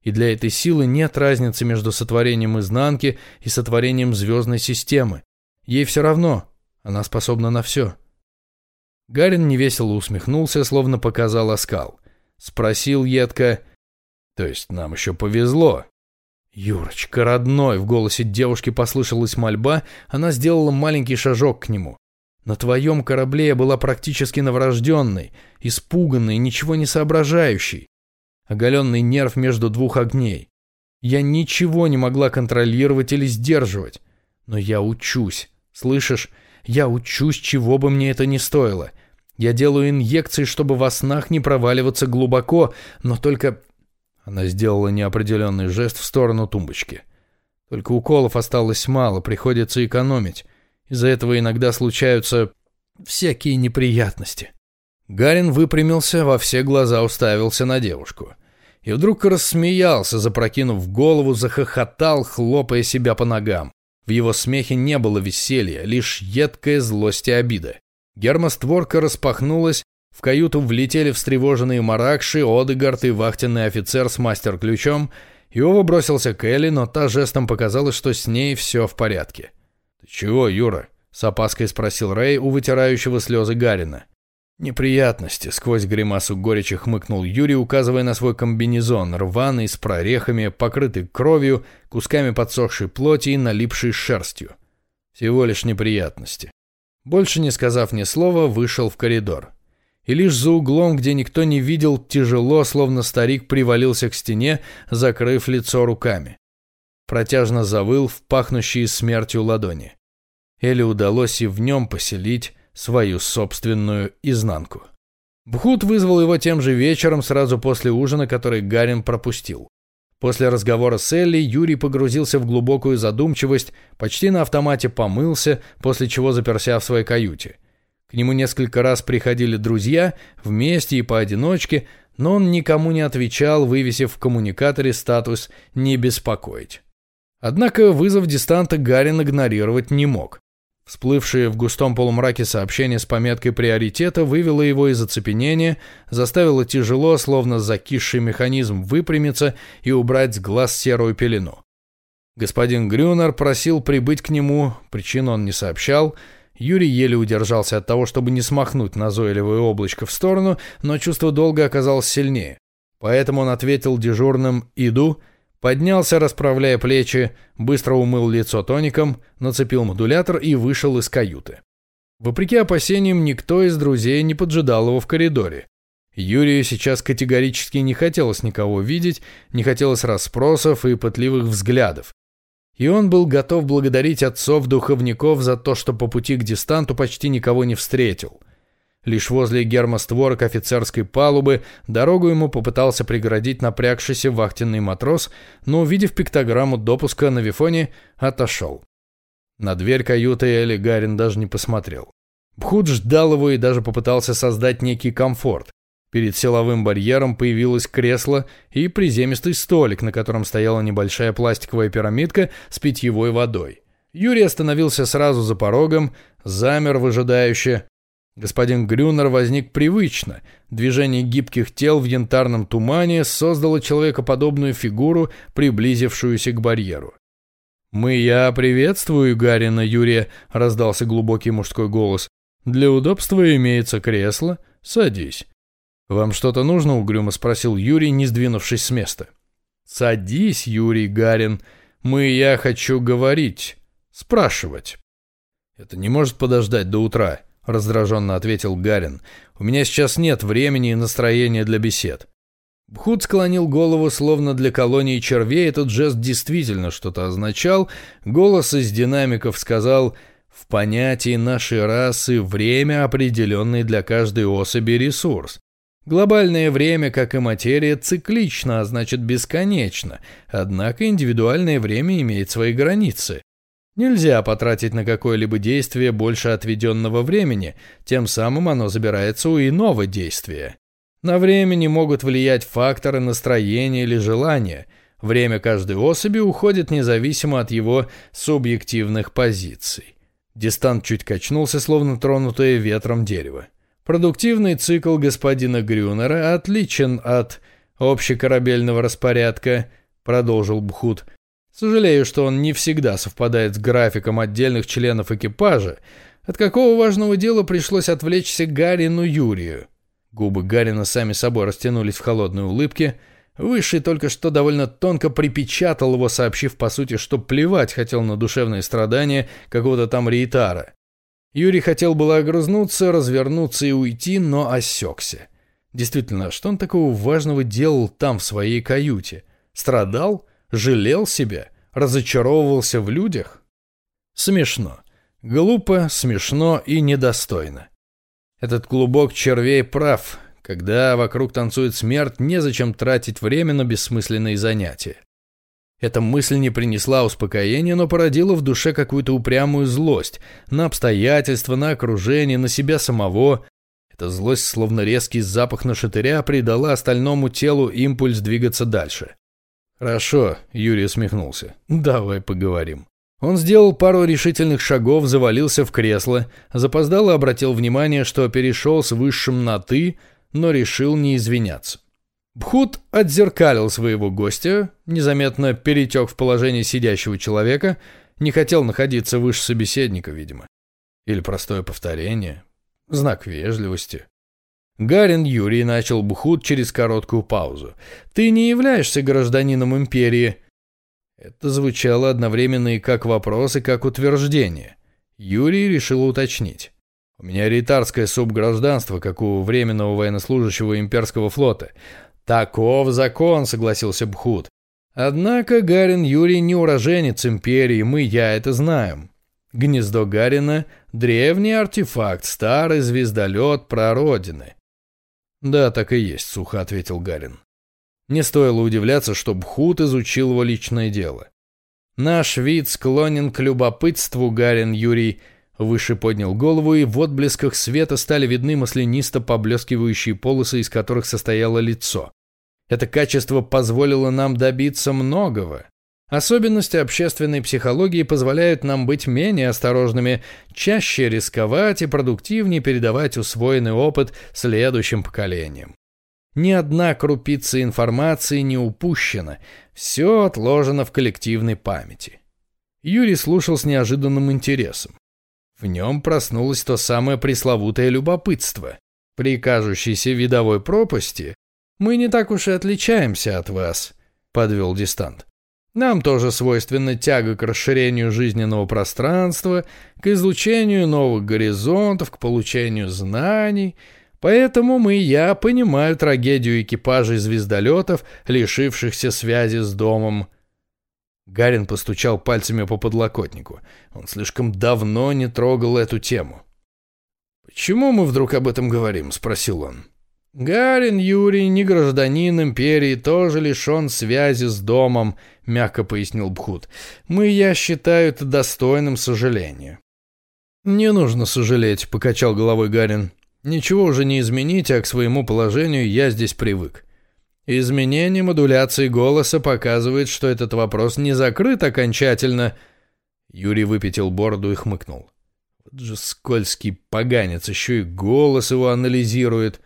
и для этой силы нет разницы между сотворением изнанки и сотворением звездной системы. Ей все равно, она способна на все. Гарин невесело усмехнулся, словно показал оскал. Спросил едко, то есть нам еще повезло. «Юрочка, родной!» — в голосе девушки послышалась мольба, она сделала маленький шажок к нему. «На твоем корабле я была практически новорожденной, испуганной, ничего не соображающей оголенный нерв между двух огней. Я ничего не могла контролировать или сдерживать. Но я учусь. Слышишь? Я учусь, чего бы мне это ни стоило. Я делаю инъекции, чтобы во снах не проваливаться глубоко, но только... Она сделала неопределенный жест в сторону тумбочки. Только уколов осталось мало, приходится экономить. Из-за этого иногда случаются всякие неприятности. Гарин выпрямился, во все глаза уставился на девушку и вдруг рассмеялся, запрокинув голову, захохотал, хлопая себя по ногам. В его смехе не было веселья, лишь едкая злость и обида. Гермостворка распахнулась, в каюту влетели встревоженные маракши, Одегард и вахтенный офицер с мастер-ключом. Иова бросился к Элли, но та жестом показала, что с ней все в порядке. «Ты чего, Юра?» — с опаской спросил Рэй у вытирающего слезы Гарина. «Неприятности», — сквозь гримасу горечи хмыкнул Юрий, указывая на свой комбинезон, рваный, с прорехами, покрытый кровью, кусками подсохшей плоти и налипшей шерстью. Всего лишь неприятности. Больше не сказав ни слова, вышел в коридор. И лишь за углом, где никто не видел, тяжело, словно старик привалился к стене, закрыв лицо руками. Протяжно завыл в пахнущие смертью ладони. Эле удалось и в нем поселить свою собственную изнанку. Бхут вызвал его тем же вечером, сразу после ужина, который Гарин пропустил. После разговора с Элли Юрий погрузился в глубокую задумчивость, почти на автомате помылся, после чего заперся в своей каюте. К нему несколько раз приходили друзья, вместе и поодиночке, но он никому не отвечал, вывесив в коммуникаторе статус «не беспокоить». Однако вызов дистанта Гарин игнорировать не мог. Всплывшее в густом полумраке сообщение с пометкой приоритета вывело его из оцепенения, заставило тяжело, словно закисший механизм, выпрямиться и убрать с глаз серую пелену. Господин Грюнер просил прибыть к нему, причину он не сообщал. Юрий еле удержался от того, чтобы не смахнуть назойливое облачко в сторону, но чувство долга оказалось сильнее. Поэтому он ответил дежурным «иду», Поднялся, расправляя плечи, быстро умыл лицо тоником, нацепил модулятор и вышел из каюты. Вопреки опасениям, никто из друзей не поджидал его в коридоре. Юрию сейчас категорически не хотелось никого видеть, не хотелось расспросов и пытливых взглядов. И он был готов благодарить отцов-духовников за то, что по пути к дистанту почти никого не встретил – Лишь возле гермостворок офицерской палубы дорогу ему попытался преградить напрягшийся вахтенный матрос, но, увидев пиктограмму допуска на Вифоне, отошел. На дверь каюты Эли Гарин даже не посмотрел. Бхут ждал его и даже попытался создать некий комфорт. Перед силовым барьером появилось кресло и приземистый столик, на котором стояла небольшая пластиковая пирамидка с питьевой водой. Юрий остановился сразу за порогом, замер выжидающе, Господин Грюнер возник привычно. Движение гибких тел в янтарном тумане создало человекоподобную фигуру, приблизившуюся к барьеру. «Мы я приветствую Гарина Юрия», — раздался глубокий мужской голос. «Для удобства имеется кресло. Садись». «Вам что-то нужно?» — угрюмо спросил Юрий, не сдвинувшись с места. «Садись, Юрий Гарин. Мы я хочу говорить. Спрашивать». «Это не может подождать до утра», — раздраженно ответил Гарин. «У меня сейчас нет времени и настроения для бесед». Бхут склонил голову, словно для колонии червей этот жест действительно что-то означал. Голос из динамиков сказал «В понятии нашей расы время определенный для каждой особи ресурс». Глобальное время, как и материя, циклично, а значит бесконечно, однако индивидуальное время имеет свои границы. Нельзя потратить на какое-либо действие больше отведенного времени, тем самым оно забирается у иного действия. На время не могут влиять факторы настроения или желания. Время каждой особи уходит независимо от его субъективных позиций. Дистант чуть качнулся, словно тронутое ветром дерево. Продуктивный цикл господина Грюнера отличен от общекорабельного распорядка, продолжил Бхут. Сожалею, что он не всегда совпадает с графиком отдельных членов экипажа. От какого важного дела пришлось отвлечься Гарину Юрию? Губы Гарина сами собой растянулись в холодной улыбке. Высший только что довольно тонко припечатал его, сообщив по сути, что плевать хотел на душевные страдания какого-то там Рейтара. Юрий хотел было огрызнуться, развернуться и уйти, но осекся. Действительно, что он такого важного делал там, в своей каюте? Страдал? Жалел себя? Разочаровывался в людях? Смешно. Глупо, смешно и недостойно. Этот клубок червей прав. Когда вокруг танцует смерть, незачем тратить время на бессмысленные занятия. Эта мысль не принесла успокоения, но породила в душе какую-то упрямую злость на обстоятельства, на окружение, на себя самого. Эта злость, словно резкий запах на шатыря, придала остальному телу импульс двигаться дальше. «Хорошо», — Юрий усмехнулся. «Давай поговорим». Он сделал пару решительных шагов, завалился в кресло, запоздало обратил внимание, что перешел с высшим на «ты», но решил не извиняться. Бхут отзеркалил своего гостя, незаметно перетек в положение сидящего человека, не хотел находиться выше собеседника, видимо. Или простое повторение, знак вежливости. Гарин Юрий начал Бхут через короткую паузу. «Ты не являешься гражданином империи», это звучало одновременно и как вопрос, и как утверждение. Юрий решил уточнить. «У меня ритарское субгражданство, как у временного военнослужащего имперского флота». «Таков закон», — согласился Бхут. «Однако Гарин Юрий не уроженец империи, мы я это знаем. Гнездо Гарина — древний артефакт, старый звездолет прародины». «Да, так и есть», — сухо ответил Гарин. Не стоило удивляться, что Бхут изучил его личное дело. Наш вид склонен к любопытству, Гарин Юрий выше поднял голову, и в отблесках света стали видны маслянисто поблескивающие полосы, из которых состояло лицо. Это качество позволило нам добиться многого. Особенности общественной психологии позволяют нам быть менее осторожными, чаще рисковать и продуктивнее передавать усвоенный опыт следующим поколениям. Ни одна крупица информации не упущена, все отложено в коллективной памяти. Юрий слушал с неожиданным интересом. В нем проснулось то самое пресловутое любопытство. При кажущейся видовой пропасти мы не так уж и отличаемся от вас, подвел дистант. Нам тоже свойственна тяга к расширению жизненного пространства, к излучению новых горизонтов, к получению знаний – Поэтому мы я понимаю трагедию экипажей звездолетов, лишившихся связи с домом. Гарин постучал пальцами по подлокотнику. Он слишком давно не трогал эту тему. «Почему мы вдруг об этом говорим?» — спросил он. «Гарин Юрий, не гражданин империи, тоже лишен связи с домом», — мягко пояснил Бхут. «Мы, я считаю это достойным сожаления». «Не нужно сожалеть», — покачал головой Гарин. Ничего уже не изменить, а к своему положению я здесь привык. Изменение модуляции голоса показывает, что этот вопрос не закрыт окончательно. Юрий выпятил бороду и хмыкнул. Вот же скользкий поганец, еще и голос его анализирует.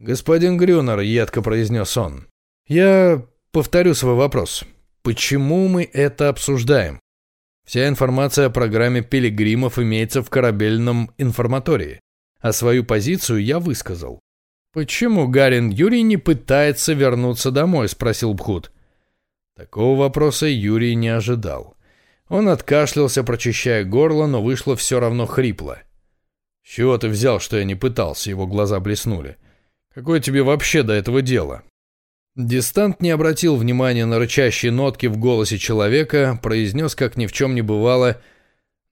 «Господин Грюнер», — едко произнес он, — «я повторю свой вопрос. Почему мы это обсуждаем? Вся информация о программе пилигримов имеется в корабельном информатории а свою позицию я высказал. «Почему Гарин Юрий не пытается вернуться домой?» – спросил Бхут. Такого вопроса Юрий не ожидал. Он откашлялся, прочищая горло, но вышло все равно хрипло. «С чего ты взял, что я не пытался?» – его глаза блеснули. «Какое тебе вообще до этого дело?» Дистант не обратил внимания на рычащие нотки в голосе человека, произнес, как ни в чем не бывало –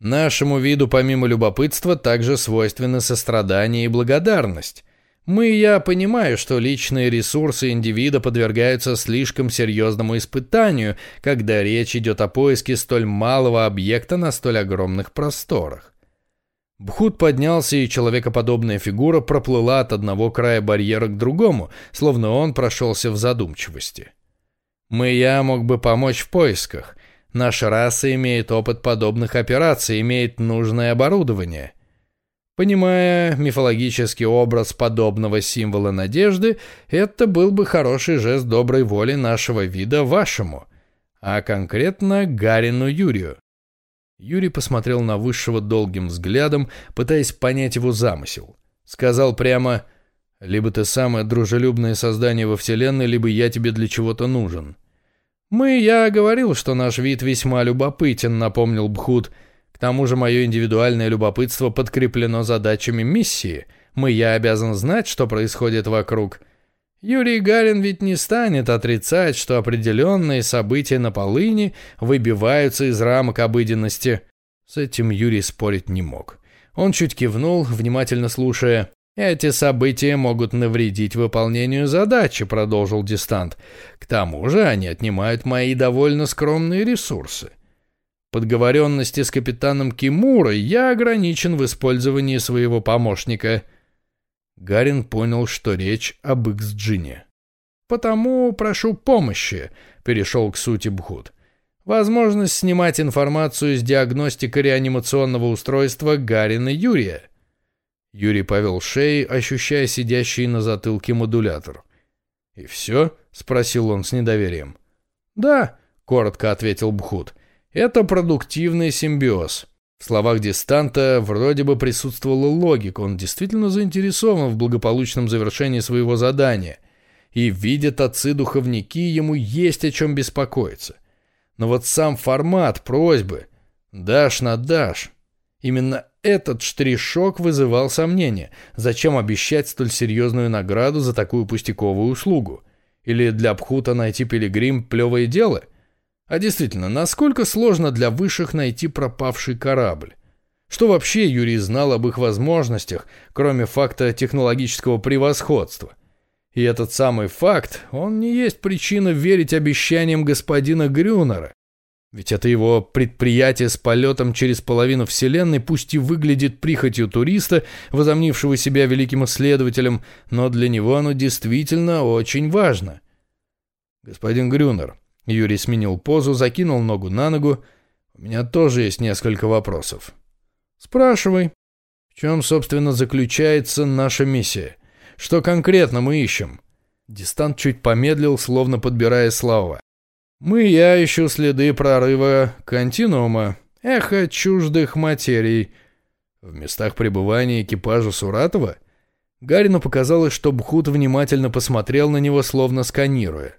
Нашему виду помимо любопытства также свойственны сострадание и благодарность. Мы я понимаю, что личные ресурсы индивида подвергаются слишком серьезному испытанию, когда речь идет о поиске столь малого объекта на столь огромных просторах. Бхут поднялся, и человекоподобная фигура проплыла от одного края барьера к другому, словно он прошелся в задумчивости. «Мы я мог бы помочь в поисках. Наша раса имеет опыт подобных операций, имеет нужное оборудование». Понимая мифологический образ подобного символа надежды, это был бы хороший жест доброй воли нашего вида вашему, а конкретно Гарину Юрию. Юрий посмотрел на Высшего долгим взглядом, пытаясь понять его замысел. Сказал прямо, «Либо ты самое дружелюбное создание во Вселенной, либо я тебе для чего-то нужен». «Мы, я говорил, что наш вид весьма любопытен», — напомнил Бхут, — тому же мое индивидуальное любопытство подкреплено задачами миссии. Мы я обязан знать, что происходит вокруг. Юрий Гарин ведь не станет отрицать, что определенные события на полыни выбиваются из рамок обыденности. С этим Юрий спорить не мог. Он чуть кивнул, внимательно слушая. «Эти события могут навредить выполнению задачи», — продолжил дистант. «К тому же они отнимают мои довольно скромные ресурсы подговоренности с капитаном Кимурой я ограничен в использовании своего помощника. Гарин понял, что речь об Иксджине. «Потому прошу помощи», — перешел к сути Бхут. «Возможность снимать информацию с диагностика реанимационного устройства Гарина Юрия». Юрий повел шеей, ощущая сидящий на затылке модулятор. «И все?» — спросил он с недоверием. «Да», — коротко ответил Бхут. Это продуктивный симбиоз. В словах дистанта вроде бы присутствовала логика, он действительно заинтересован в благополучном завершении своего задания. И, видят отцы-духовники, ему есть о чем беспокоиться. Но вот сам формат просьбы «дашь на дашь» Именно этот штришок вызывал сомнения. Зачем обещать столь серьезную награду за такую пустяковую услугу? Или для Пхута найти пилигрим плевое дело? А действительно, насколько сложно для высших найти пропавший корабль? Что вообще Юрий знал об их возможностях, кроме факта технологического превосходства? И этот самый факт, он не есть причина верить обещаниям господина Грюнера. Ведь это его предприятие с полетом через половину Вселенной пусть и выглядит прихотью туриста, возомнившего себя великим исследователем, но для него оно действительно очень важно. Господин Грюнер, Юрий сменил позу, закинул ногу на ногу. «У меня тоже есть несколько вопросов». «Спрашивай». «В чем, собственно, заключается наша миссия? Что конкретно мы ищем?» Дистант чуть помедлил, словно подбирая слова. «Мы, я ищу следы прорыва континуума, эхо чуждых материй. В местах пребывания экипажа Суратова?» Гарину показалось, что Бхут внимательно посмотрел на него, словно сканируя.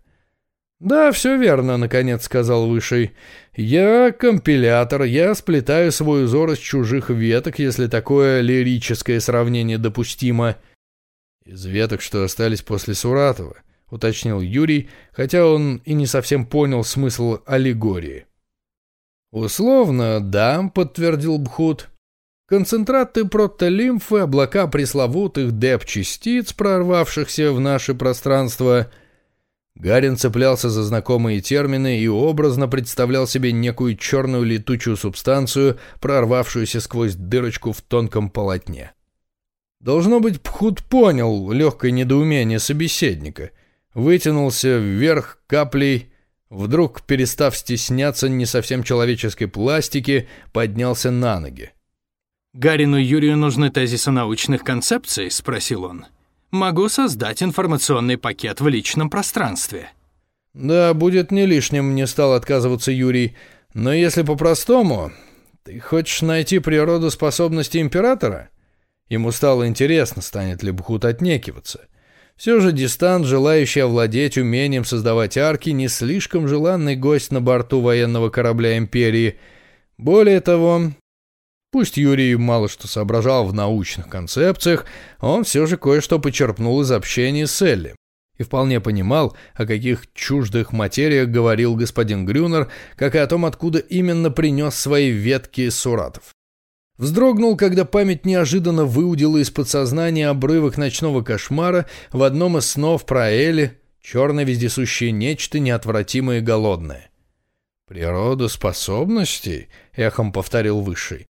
«Да, все верно», — наконец сказал Высший. «Я компилятор, я сплетаю свой узор из чужих веток, если такое лирическое сравнение допустимо». «Из веток, что остались после Суратова», — уточнил Юрий, хотя он и не совсем понял смысл аллегории. «Условно, да», — подтвердил Бхут. «Концентраты протолимфы, облака пресловутых деп-частиц, прорвавшихся в наше пространство — Гарин цеплялся за знакомые термины и образно представлял себе некую черную летучую субстанцию, прорвавшуюся сквозь дырочку в тонком полотне. Должно быть, Пхут понял легкое недоумение собеседника, вытянулся вверх каплей, вдруг, перестав стесняться не совсем человеческой пластики, поднялся на ноги. «Гарину Юрию нужны тезисы научных концепций?» — спросил он могу создать информационный пакет в личном пространстве». «Да, будет не лишним», — не стал отказываться Юрий. «Но если по-простому, ты хочешь найти природу способности императора?» Ему стало интересно, станет ли Бхут отнекиваться. Все же дистант, желающий овладеть умением создавать арки, не слишком желанный гость на борту военного корабля Империи. Более того, Пусть Юрий мало что соображал в научных концепциях, он все же кое-что почерпнул из общения с Элли и вполне понимал, о каких чуждых материях говорил господин Грюнер, как и о том, откуда именно принес свои ветки Суратов. Вздрогнул, когда память неожиданно выудила из подсознания обрывок ночного кошмара в одном из снов про Эли, черное вездесущее нечто неотвратимое и голодное. «Природа способностей?» — эхом повторил Высший.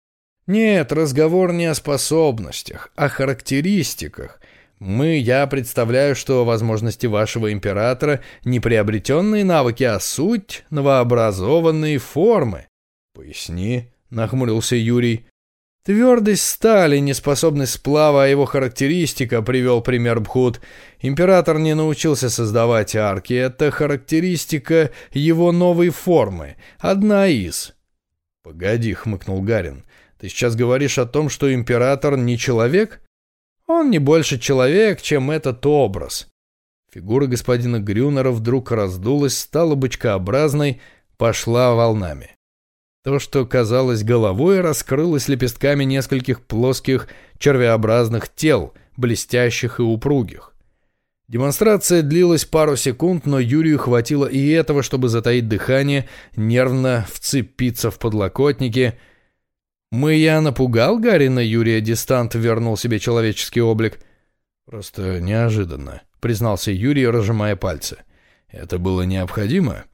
«Нет, разговор не о способностях, о характеристиках. Мы, я представляю, что возможности вашего императора не приобретенные навыки, а суть — новообразованные формы». «Поясни», — нахмурился Юрий. Твердость стали, неспособность сплава, а его характеристика, привел пример Бхут. Император не научился создавать арки, это характеристика его новой формы, одна из. «Погоди», — хмыкнул Гарин, — «ты сейчас говоришь о том, что император не человек?» «Он не больше человек, чем этот образ». Фигура господина Грюнера вдруг раздулась, стала бычкообразной, пошла волнами. То, что казалось головой, раскрылось лепестками нескольких плоских червеобразных тел, блестящих и упругих. Демонстрация длилась пару секунд, но Юрию хватило и этого, чтобы затаить дыхание, нервно вцепиться в подлокотники. «Мы я напугал Гарина?» Юрия Дистант вернул себе человеческий облик. «Просто неожиданно», — признался Юрий, разжимая пальцы. «Это было необходимо?»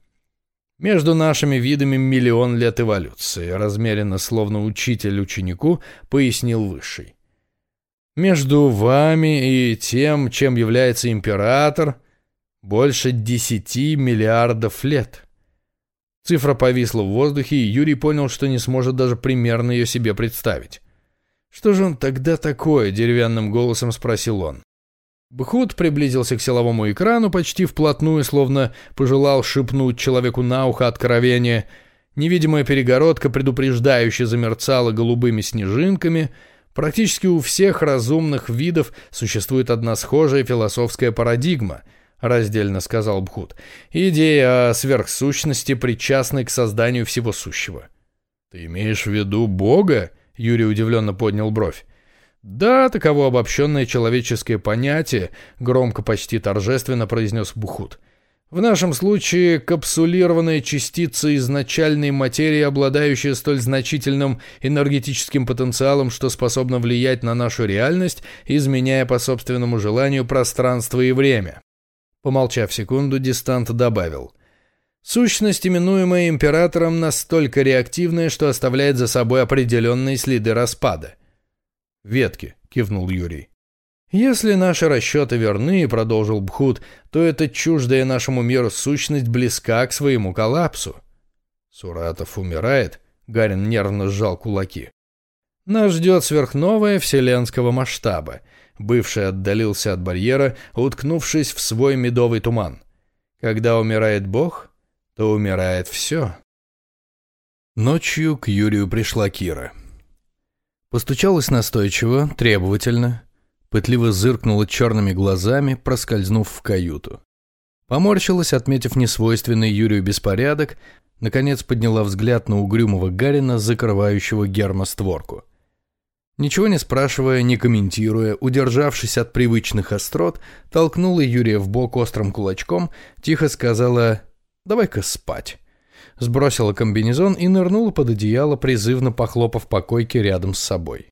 Между нашими видами миллион лет эволюции, размеренно, словно учитель ученику, пояснил Высший. Между вами и тем, чем является император, больше десяти миллиардов лет. Цифра повисла в воздухе, и Юрий понял, что не сможет даже примерно ее себе представить. «Что же он тогда такое?» — деревянным голосом спросил он. Бхут приблизился к силовому экрану почти вплотную, словно пожелал шепнуть человеку на ухо откровение. Невидимая перегородка предупреждающе замерцала голубыми снежинками. Практически у всех разумных видов существует одна схожая философская парадигма, раздельно сказал Бхут. Идея о сверхсущности, причастной к созданию всего сущего. «Ты имеешь в виду Бога?» — Юрий удивленно поднял бровь. «Да, таково обобщенное человеческое понятие», — громко, почти торжественно произнес Бухут. «В нашем случае капсулированная частица изначальной материи, обладающая столь значительным энергетическим потенциалом, что способна влиять на нашу реальность, изменяя по собственному желанию пространство и время». Помолчав секунду, Дистант добавил. «Сущность, именуемая императором, настолько реактивная, что оставляет за собой определенные следы распада». «Ветки», — кивнул Юрий. «Если наши расчеты верны, — продолжил Бхут, — то эта чуждая нашему миру сущность близка к своему коллапсу». «Суратов умирает?» — Гарин нервно сжал кулаки. «Нас ждет сверхновая вселенского масштаба». Бывший отдалился от барьера, уткнувшись в свой медовый туман. «Когда умирает Бог, то умирает все». Ночью к Юрию пришла Кира. Постучалась настойчиво, требовательно, пытливо зыркнула черными глазами, проскользнув в каюту. Поморщилась, отметив несвойственный Юрию беспорядок, наконец подняла взгляд на угрюмого Гарина, закрывающего гермостворку. Ничего не спрашивая, не комментируя, удержавшись от привычных острот, толкнула Юрия в бок острым кулачком, тихо сказала «давай-ка спать» сбросила комбинезон и нырнула под одеяло, призывно похлопав по койке рядом с собой.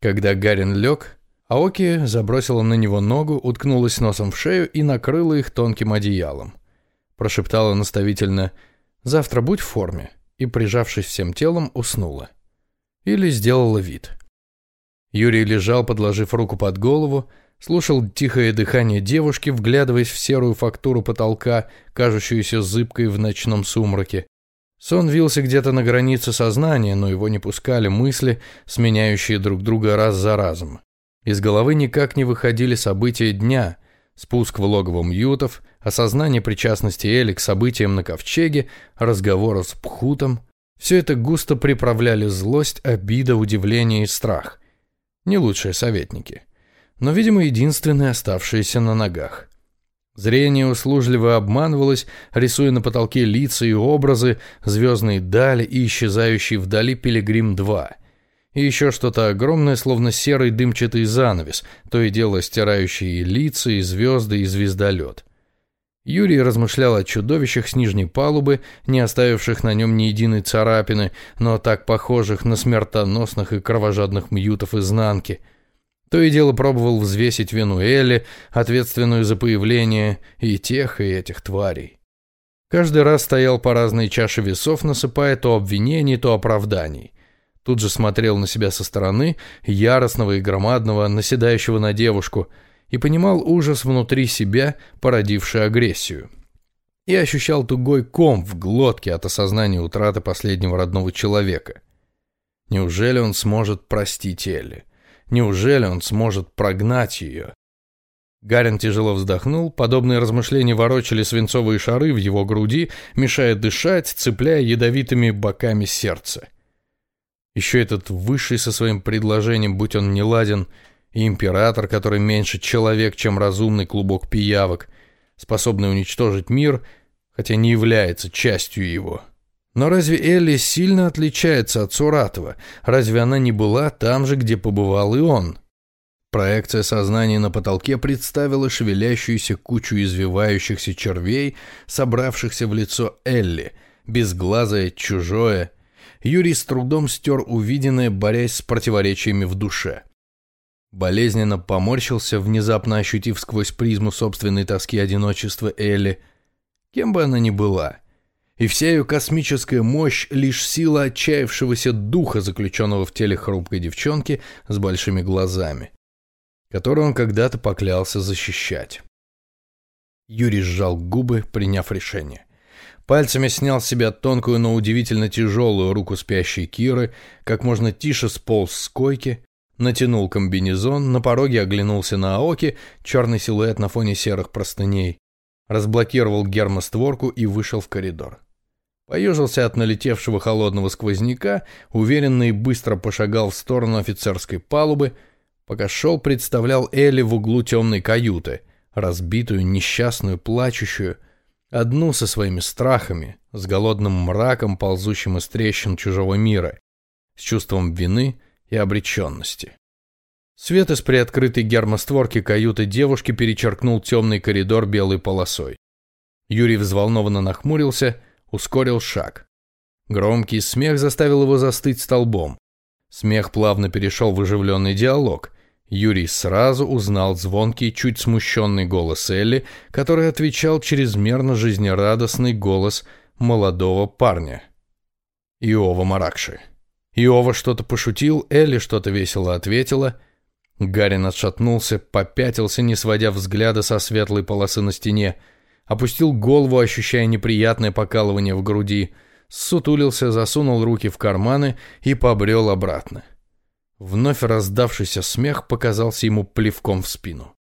Когда Гарин лег, Аоки забросила на него ногу, уткнулась носом в шею и накрыла их тонким одеялом. Прошептала наставительно «Завтра будь в форме» и, прижавшись всем телом, уснула. Или сделала вид. Юрий лежал, подложив руку под голову, слушал тихое дыхание девушки, вглядываясь в серую фактуру потолка, кажущуюся зыбкой в ночном сумраке, Сон вился где-то на границе сознания, но его не пускали мысли, сменяющие друг друга раз за разом. Из головы никак не выходили события дня, спуск в логово Мьютов, осознание причастности Эли к событиям на ковчеге, разговор с Пхутом. Все это густо приправляли злость, обида, удивление и страх. Не лучшие советники. Но, видимо, единственные оставшиеся на ногах. Зрение услужливо обманывалось, рисуя на потолке лица и образы, звездные дали и исчезающий вдали Пилигрим-2. И еще что-то огромное, словно серый дымчатый занавес, то и дело стирающий лица, и звезды, и звездолет. Юрий размышлял о чудовищах с нижней палубы, не оставивших на нем ни единой царапины, но так похожих на смертоносных и кровожадных мьютов изнанки. То и дело пробовал взвесить вину Элли, ответственную за появление и тех, и этих тварей. Каждый раз стоял по разной чаше весов, насыпая то обвинений, то оправданий. Тут же смотрел на себя со стороны, яростного и громадного, наседающего на девушку – и понимал ужас внутри себя, породивший агрессию. И ощущал тугой ком в глотке от осознания утраты последнего родного человека. Неужели он сможет простить Элли? Неужели он сможет прогнать ее? Гарин тяжело вздохнул, подобные размышления ворочали свинцовые шары в его груди, мешая дышать, цепляя ядовитыми боками сердце. Еще этот высший со своим предложением, будь он не ладен, император, который меньше человек, чем разумный клубок пиявок, способный уничтожить мир, хотя не является частью его. Но разве Элли сильно отличается от Суратова? Разве она не была там же, где побывал и он? Проекция сознания на потолке представила шевелящуюся кучу извивающихся червей, собравшихся в лицо Элли, безглазое, чужое. Юрий с трудом стер увиденное, борясь с противоречиями в душе. Болезненно поморщился, внезапно ощутив сквозь призму собственной тоски одиночества Элли. Кем бы она ни была. И вся ее космическая мощь — лишь сила отчаявшегося духа, заключенного в теле хрупкой девчонки с большими глазами, которую он когда-то поклялся защищать. Юрий сжал губы, приняв решение. Пальцами снял с себя тонкую, но удивительно тяжелую руку спящей Киры, как можно тише сполз с койки, Натянул комбинезон, на пороге оглянулся на Аоки, черный силуэт на фоне серых простыней. Разблокировал гермостворку и вышел в коридор. Поежился от налетевшего холодного сквозняка, уверенно и быстро пошагал в сторону офицерской палубы, пока шел, представлял Элли в углу темной каюты, разбитую, несчастную, плачущую, одну со своими страхами, с голодным мраком, ползущим из трещин чужого мира, с чувством вины — и обреченности. Свет из приоткрытой гермостворки каюты девушки перечеркнул темный коридор белой полосой. Юрий взволнованно нахмурился, ускорил шаг. Громкий смех заставил его застыть столбом. Смех плавно перешел в оживленный диалог. Юрий сразу узнал звонкий, чуть смущенный голос Элли, который отвечал чрезмерно жизнерадостный голос молодого парня. Иова Маракши. Иова что-то пошутил, Элли что-то весело ответила. Гарин отшатнулся, попятился, не сводя взгляда со светлой полосы на стене, опустил голову, ощущая неприятное покалывание в груди, сутулился, засунул руки в карманы и побрел обратно. Вновь раздавшийся смех показался ему плевком в спину.